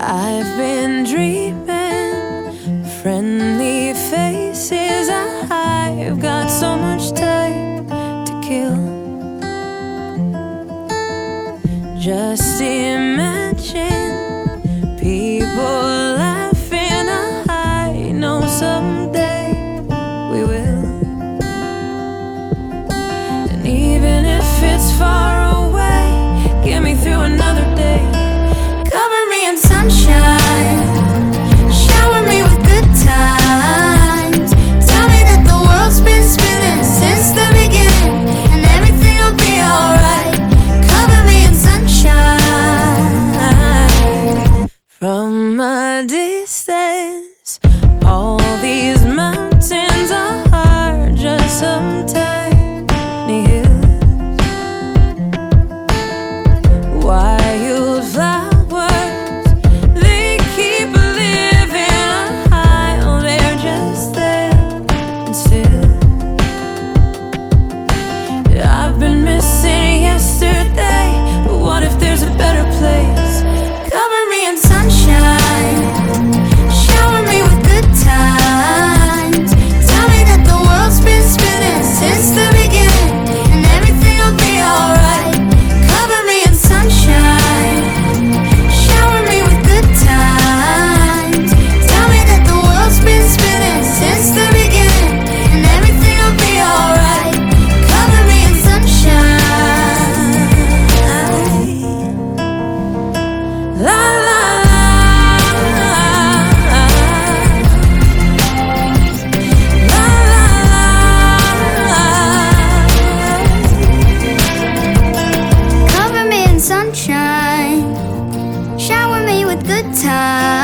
I've been dreaming friendly faces. I've got so much time to kill. Just imagine. says, time.